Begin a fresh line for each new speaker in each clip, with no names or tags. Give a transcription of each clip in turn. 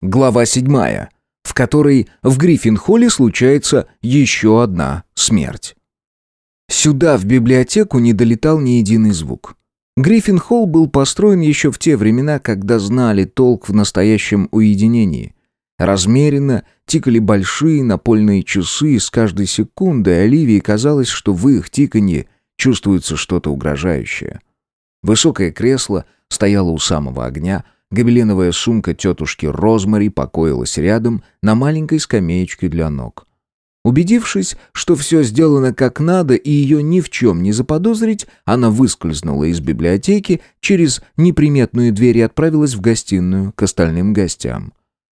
Глава седьмая, в которой в Гриффин-холле случается еще одна смерть. Сюда, в библиотеку, не долетал ни единый звук. Гриффин-холл был построен еще в те времена, когда знали толк в настоящем уединении. Размеренно тикали большие напольные часы, и с каждой секундой Оливии казалось, что в их тиканье чувствуется что-то угрожающее. Высокое кресло стояло у самого огня, гобеленовая сумка тетушки Розмари покоилась рядом на маленькой скамеечке для ног. Убедившись, что все сделано как надо и ее ни в чем не заподозрить, она выскользнула из библиотеки через неприметную дверь и отправилась в гостиную к остальным гостям.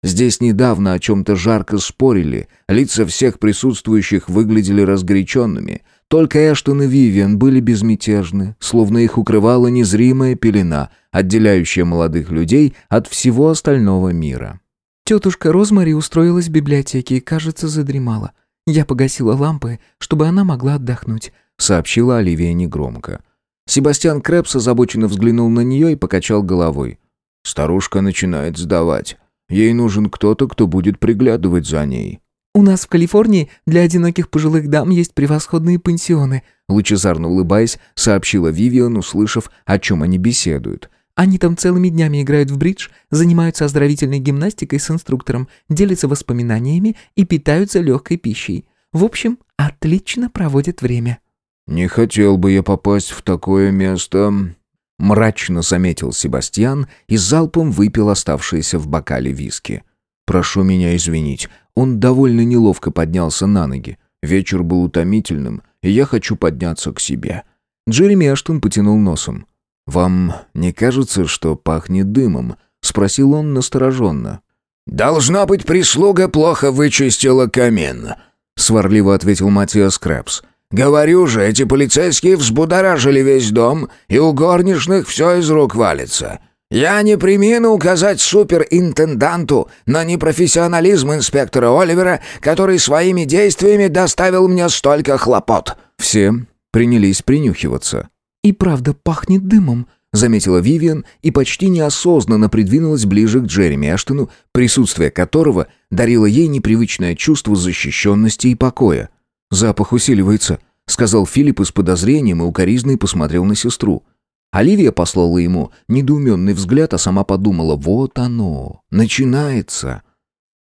Здесь недавно о чем-то жарко спорили, лица всех присутствующих выглядели разгоряченными. Только Эштон и Вивиан были безмятежны, словно их укрывала незримая пелена, отделяющая молодых людей от всего остального мира.
Тетушка Розмари устроилась в библиотеке и, кажется, задремала. Я погасила лампы, чтобы она могла отдохнуть», —
сообщила Оливия негромко. Себастьян Крэпс озабоченно взглянул на нее и покачал головой. «Старушка начинает сдавать. Ей нужен кто-то, кто будет приглядывать за ней».
«У нас в Калифорнии для одиноких пожилых дам есть превосходные пансионы», лучезарно улыбаясь, сообщила Вивиан, услышав, о чем они беседуют. «Они там целыми днями играют в бридж, занимаются оздоровительной гимнастикой с инструктором, делятся воспоминаниями и питаются легкой пищей. В общем, отлично проводят время».
«Не хотел бы я попасть в такое место», Мрачно заметил Себастьян и залпом выпил оставшиеся в бокале виски. «Прошу меня извинить». Он довольно неловко поднялся на ноги. Вечер был утомительным, и я хочу подняться к себе. Джереми Аштон потянул носом. «Вам не кажется, что пахнет дымом?» — спросил он настороженно.
«Должно быть, прислуга плохо вычистила камин», — сварливо ответил Матиас Крэпс. Говорю же, эти полицейские взбудоражили весь дом, и у горничных все из рук валится. Я не примену указать суперинтенданту на непрофессионализм инспектора Оливера, который своими действиями доставил мне столько хлопот».
Все принялись принюхиваться.
«И правда пахнет дымом», — заметила Вивиан и почти неосознанно придвинулась ближе к Джереми Аштону, присутствие которого дарило ей непривычное чувство защищенности и покоя.
«Запах усиливается», — сказал Филипп с подозрением и укоризной посмотрел на сестру. Оливия послала ему недоуменный взгляд, а сама подумала, вот оно, начинается.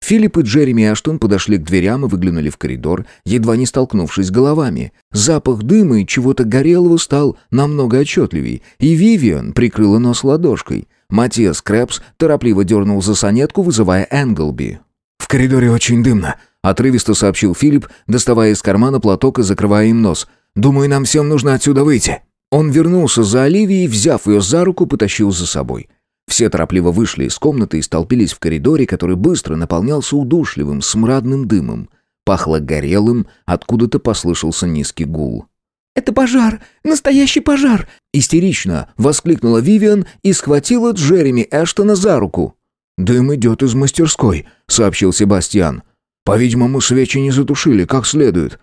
Филипп и Джереми Аштон подошли к дверям и выглянули в коридор, едва не столкнувшись головами. Запах дыма и чего-то горелого стал намного отчетливей, и Вивиан прикрыла нос ладошкой. Матиас Крэпс торопливо дернул за сонетку, вызывая Энглби. «В коридоре очень дымно», Отрывисто сообщил Филипп, доставая из кармана платок и закрывая им нос. «Думаю, нам всем нужно отсюда выйти». Он вернулся за Оливией, взяв ее за руку, потащил за собой. Все торопливо вышли из комнаты и столпились в коридоре, который быстро наполнялся удушливым, смрадным дымом. Пахло горелым, откуда-то послышался низкий гул.
«Это пожар! Настоящий пожар!»
Истерично воскликнула Вивиан и схватила Джереми Эштона за руку. «Дым идет из мастерской», — сообщил Себастьян. По-видимому, свечи не затушили как следует.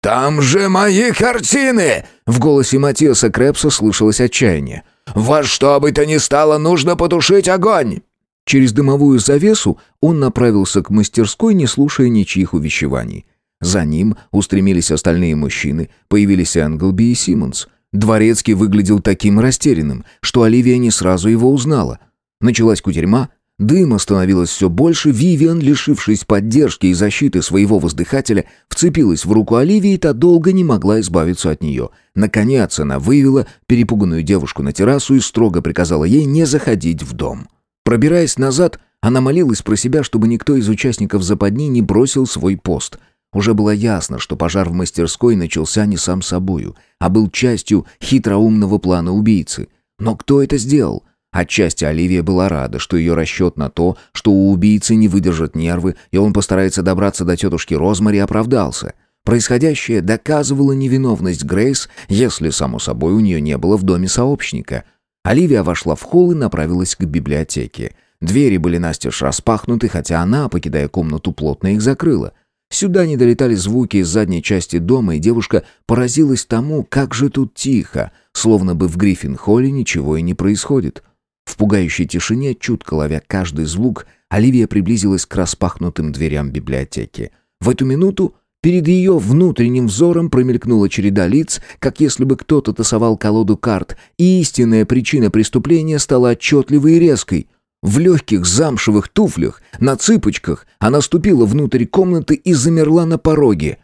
«Там же мои картины!» В голосе Матиаса Крепса слышалось отчаяние. «Во что бы то ни стало, нужно потушить огонь!»
Через дымовую завесу он направился к мастерской, не слушая ничьих увещеваний. За ним устремились остальные мужчины, появились Энглби и Симмонс. Дворецкий выглядел таким растерянным, что Оливия не сразу его узнала. Началась кутерьма, Дыма становилось все больше, Вивиан, лишившись поддержки и защиты своего воздыхателя, вцепилась в руку Оливии, и та долго не могла избавиться от нее. Наконец она вывела перепуганную девушку на террасу и строго приказала ей не заходить в дом. Пробираясь назад, она молилась про себя, чтобы никто из участников западни не бросил свой пост. Уже было ясно, что пожар в мастерской начался не сам собою, а был частью хитроумного плана убийцы. Но кто это сделал? Отчасти Оливия была рада, что ее расчет на то, что у убийцы не выдержат нервы, и он постарается добраться до тетушки Розмари, оправдался. Происходящее доказывало невиновность Грейс, если, само собой, у нее не было в доме сообщника. Оливия вошла в холл и направилась к библиотеке. Двери были настежь распахнуты, хотя она, покидая комнату, плотно их закрыла. Сюда не долетали звуки из задней части дома, и девушка поразилась тому, как же тут тихо, словно бы в Гриффин-холле ничего и не происходит. В пугающей тишине, чутко ловя каждый звук, Оливия приблизилась к распахнутым дверям библиотеки. В эту минуту перед ее внутренним взором промелькнула череда лиц, как если бы кто-то тасовал колоду карт, и истинная причина преступления стала отчетливой и резкой. В легких замшевых туфлях, на цыпочках, она ступила внутрь комнаты и замерла на пороге.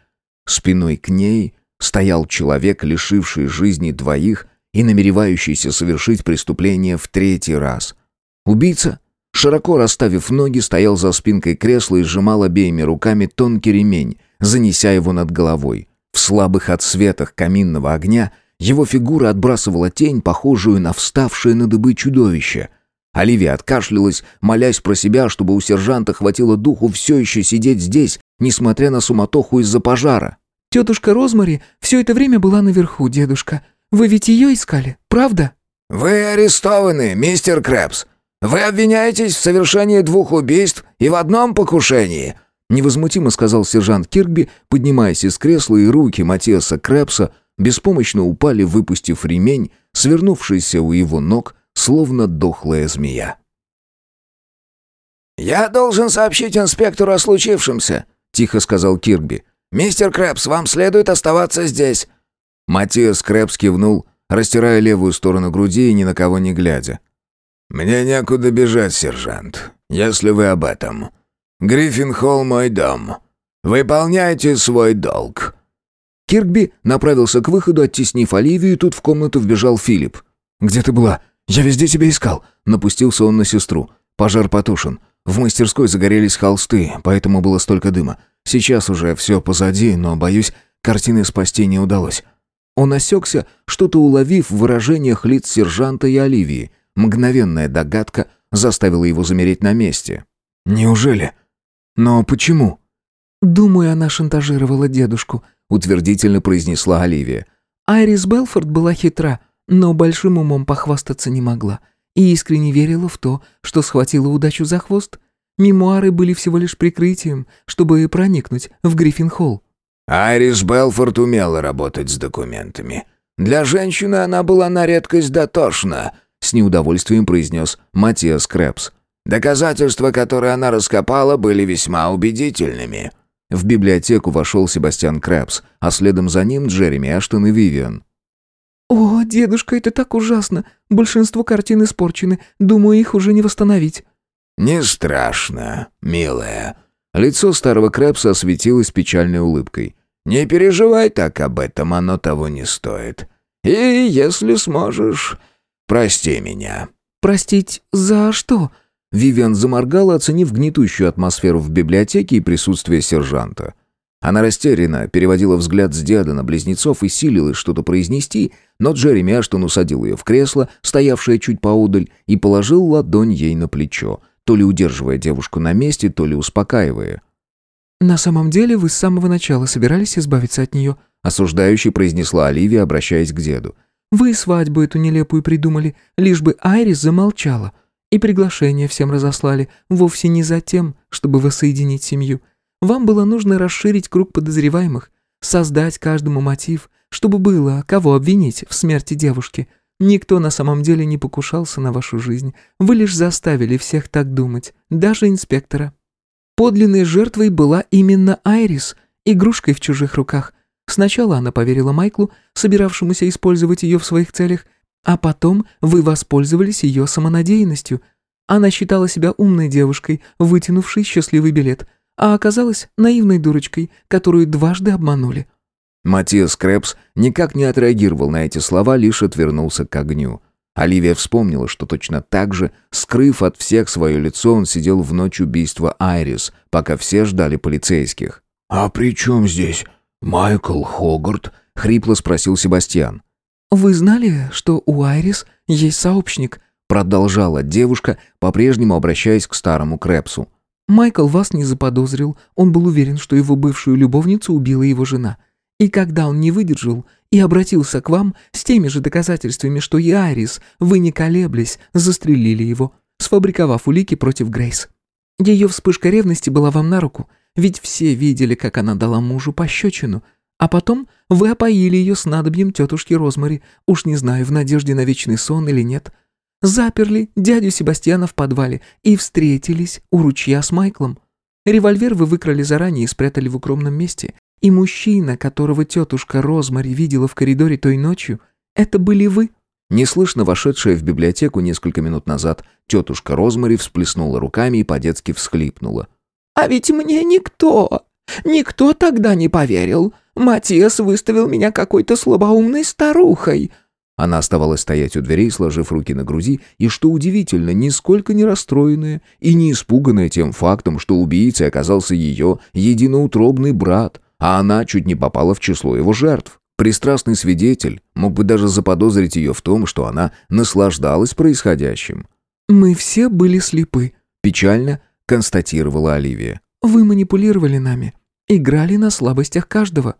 Спиной к ней стоял человек, лишивший жизни двоих и намеревающийся совершить преступление в третий раз. Убийца, широко расставив ноги, стоял за спинкой кресла и сжимал обеими руками тонкий ремень, занеся его над головой. В слабых отсветах каминного огня его фигура отбрасывала тень, похожую на вставшее на дыбы чудовище. Оливия откашлялась, молясь про себя, чтобы у сержанта хватило духу все еще сидеть здесь, несмотря на суматоху из-за пожара.
«Тетушка Розмари все это время была наверху, дедушка. Вы ведь ее искали, правда?»
«Вы арестованы, мистер Крэпс. Вы обвиняетесь в совершении двух убийств и в одном покушении»,
невозмутимо сказал сержант Кирби, поднимаясь из кресла, и руки Матиаса Крэпса беспомощно упали, выпустив ремень, свернувшийся у его ног, словно дохлая змея.
«Я должен сообщить инспектору о случившемся», — тихо сказал Кирби. «Мистер Крэпс, вам следует оставаться здесь».
Матиас Крэпс кивнул, растирая левую сторону груди и ни на кого не глядя.
«Мне некуда бежать, сержант, если вы об этом. Гриффин-холл мой дом. Выполняйте свой долг».
Киркби направился к выходу, оттеснив Оливию, и тут в комнату вбежал Филипп. «Где ты была? Я везде тебя искал!» Напустился он на сестру. Пожар потушен. В мастерской загорелись холсты, поэтому было столько дыма. Сейчас уже все позади, но, боюсь, картины спасти не удалось. Он осекся, что-то уловив в выражениях лиц сержанта и Оливии. Мгновенная догадка заставила его замереть на месте. «Неужели? Но почему?»
«Думаю, она шантажировала дедушку», — утвердительно произнесла Оливия. «Айрис Белфорд была хитра, но большим умом похвастаться не могла и искренне верила в то, что схватила удачу за хвост. Мемуары были всего лишь прикрытием, чтобы проникнуть в Гриффин-холл.
Айрис Белфорд умела работать с документами. Для женщины она была на редкость дотошна, с неудовольствием произнес Матиас Крэпс. Доказательства, которые она раскопала, были весьма убедительными.
В библиотеку вошел Себастьян Крэпс, а следом за ним Джереми Аштон и Вивиан.
«О, дедушка, это так ужасно! Большинство картин испорчены. Думаю, их уже не восстановить».
«Не страшно, милая».
Лицо старого Крэпса осветилось печальной улыбкой.
«Не переживай так об этом, оно того не стоит. И, если сможешь, прости меня».
«Простить за что?»
Вивиан заморгала, оценив гнетущую атмосферу в библиотеке и присутствие сержанта. Она растерянно переводила взгляд с деда на близнецов и силилась что-то произнести, но Джереми Аштон усадил ее в кресло, стоявшее чуть поодаль, и положил ладонь ей на плечо, то ли удерживая девушку на месте, то ли успокаивая.
«На самом деле вы с самого начала собирались избавиться от нее»,
осуждающе произнесла Оливия, обращаясь к деду.
«Вы свадьбу эту нелепую придумали, лишь бы Айрис замолчала. И приглашение всем разослали, вовсе не за тем, чтобы воссоединить семью. Вам было нужно расширить круг подозреваемых, создать каждому мотив, чтобы было кого обвинить в смерти девушки. Никто на самом деле не покушался на вашу жизнь. Вы лишь заставили всех так думать, даже инспектора. Подлинной жертвой была именно Айрис, игрушкой в чужих руках. Сначала она поверила Майклу, собиравшемуся использовать ее в своих целях, а потом вы воспользовались ее самонадеянностью. Она считала себя умной девушкой, вытянувшей счастливый билет, а оказалась наивной дурочкой, которую дважды обманули.
Матиас Крэпс никак не отреагировал на эти слова, лишь отвернулся к огню. Оливия вспомнила, что точно так же, скрыв от всех свое лицо, он сидел в ночь убийства Айрис, пока все ждали полицейских.
«А при чем здесь Майкл Хогарт?» — хрипло спросил Себастьян.
«Вы знали, что у Айрис есть сообщник?»
Продолжала девушка, по-прежнему обращаясь к старому Крэпсу.
«Майкл вас не заподозрил. Он был уверен, что его бывшую любовницу убила его жена. И когда он не выдержал и обратился к вам с теми же доказательствами, что и Айрис, вы не колеблясь, застрелили его, сфабриковав улики против Грейс. Ее вспышка ревности была вам на руку, ведь все видели, как она дала мужу пощечину — а потом вы опоили ее снадобьем тетушки Розмари, уж не знаю, в надежде на вечный сон или нет. Заперли дядю Себастьяна в подвале и встретились у ручья с Майклом. Револьвер вы выкрали заранее и спрятали в укромном месте. И мужчина, которого тетушка Розмари видела в коридоре той ночью, это были вы».
Неслышно вошедшая в библиотеку несколько минут назад, тетушка Розмари всплеснула руками и по-детски всхлипнула.
«А ведь мне никто, никто тогда не поверил. Матиас выставил меня какой-то слабоумной старухой».
Она оставалась стоять у дверей, сложив руки на груди, и, что удивительно, нисколько не расстроенная и не испуганная тем фактом, что убийцей оказался ее единоутробный брат, а она чуть не попала в число его жертв. Пристрастный свидетель мог бы даже заподозрить ее в том, что она наслаждалась происходящим.
«Мы все были слепы», —
печально констатировала Оливия.
«Вы манипулировали нами, играли на слабостях каждого».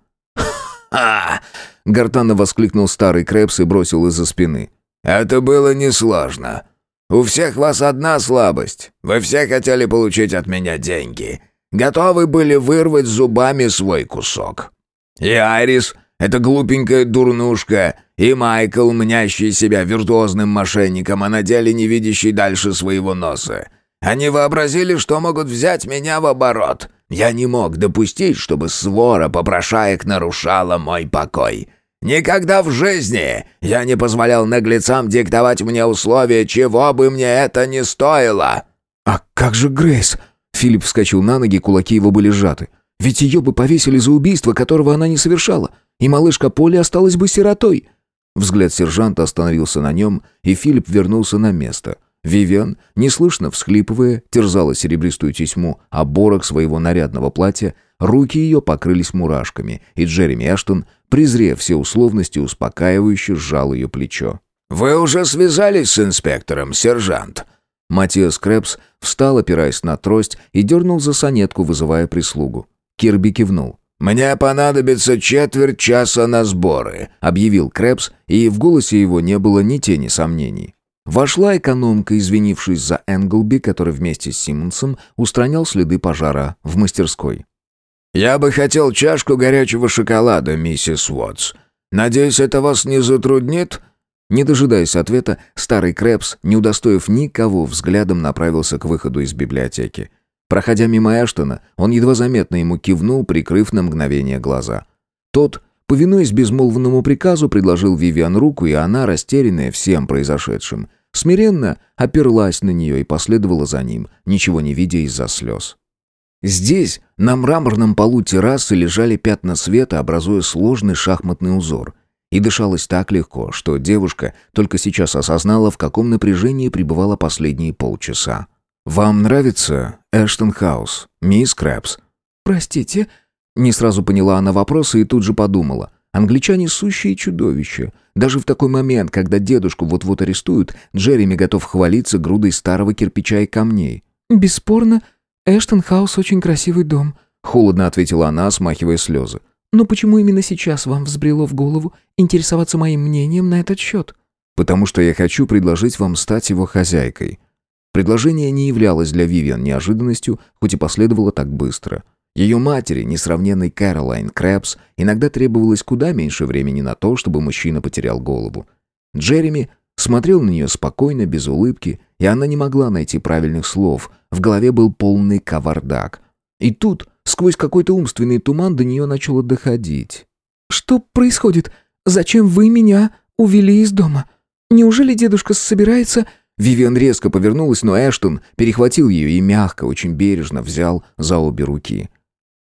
«Ха!»
— гортанно воскликнул старый Крэпс и бросил из-за спины.
«Это было несложно. У всех вас одна слабость. Вы все хотели получить от меня деньги. Готовы были вырвать зубами свой кусок. И Айрис эта глупенькая дурнушка, и Майкл, мнящий себя виртуозным мошенником, а на деле не видящий дальше своего носа. Они вообразили, что могут взять меня в оборот. Я не мог допустить, чтобы свора попрошаек нарушала мой покой. Никогда в жизни я не позволял наглецам диктовать мне условия, чего бы мне это ни стоило».
«А как же Грейс?» Филипп вскочил на ноги, кулаки его были сжаты. «Ведь ее бы повесили за убийство, которого она не совершала и малышка Поли осталась бы сиротой. Взгляд сержанта остановился на нем, и Филипп вернулся на место. Вивиан, неслышно всхлипывая, терзала серебристую тесьму оборок своего нарядного платья, руки ее покрылись мурашками, и Джереми Эштон, презрев все условности, успокаивающе сжал ее плечо.
«Вы уже связались с инспектором, сержант?»
Матиас Крэпс встал, опираясь на трость, и дернул за сонетку, вызывая прислугу. Кирби кивнул.
«Мне понадобится четверть часа на сборы», —
объявил Крэпс, и в голосе его не было ни тени сомнений. Вошла экономка, извинившись за Энглби, который вместе с Симмонсом устранял следы пожара в мастерской.
«Я бы хотел чашку горячего шоколада, миссис Уотс. Надеюсь, это вас не затруднит?»
Не дожидаясь ответа, старый Крэпс, не удостоив никого взглядом, направился к выходу из библиотеки. Проходя мимо Эштона, он едва заметно ему кивнул, прикрыв на мгновение глаза. Тот, повинуясь безмолвному приказу, предложил Вивиан руку, и она, растерянная всем произошедшим, смиренно оперлась на нее и последовала за ним, ничего не видя из-за слез. Здесь, на мраморном полу террасы, лежали пятна света, образуя сложный шахматный узор. И дышалось так легко, что девушка только сейчас осознала, в каком напряжении пребывала последние полчаса. «Вам нравится Эштон Хаус, мисс Крэпс?»
«Простите?»
Не сразу поняла она вопросы и тут же подумала. Англичане сущие чудовища. Даже в такой момент, когда дедушку вот-вот арестуют, Джереми готов хвалиться грудой старого кирпича и камней.
«Бесспорно, Эштон Хаус очень красивый дом», —
холодно ответила она, смахивая слезы.
«Но почему именно сейчас вам взбрело в голову интересоваться моим мнением на этот счет?»
«Потому что я хочу предложить вам стать его хозяйкой», Предложение не являлось для Вивиан неожиданностью, хоть и последовало так быстро. Ее матери, несравненной Кэролайн Крэпс, иногда требовалось куда меньше времени на то, чтобы мужчина потерял голову. Джереми смотрел на нее спокойно, без улыбки, и она не могла найти правильных слов. В голове был полный кавардак. И тут, сквозь какой-то умственный туман, до нее начало доходить.
«Что происходит? Зачем вы меня увели из дома? Неужели дедушка собирается...»
Вивиан резко повернулась, но Эштон перехватил ее и мягко, очень бережно взял за обе руки.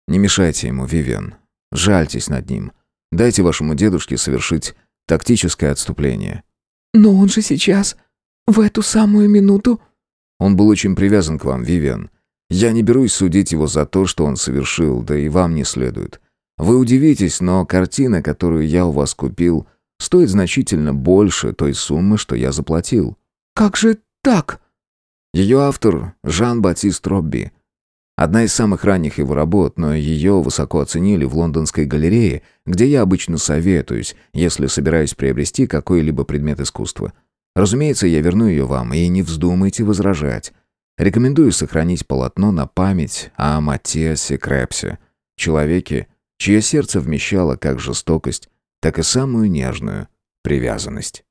«Не мешайте ему, Вивиан. Жальтесь над ним. Дайте вашему дедушке совершить тактическое отступление».
«Но он же сейчас, в эту самую минуту...»
«Он был очень привязан к вам, Вивиан. Я не берусь судить его за то, что он совершил, да и вам не следует. Вы удивитесь, но картина, которую я у вас купил, стоит значительно больше той суммы, что я заплатил».
«Как же так?»
Ее автор Жан-Батист Робби. Одна из самых ранних его работ, но ее высоко оценили в лондонской галерее, где я обычно советуюсь, если собираюсь приобрести какой-либо предмет искусства. Разумеется, я верну ее вам, и не вздумайте возражать. Рекомендую сохранить полотно на память о Матиасе Крепсе, человеке, чье сердце вмещало как жестокость, так и самую нежную привязанность.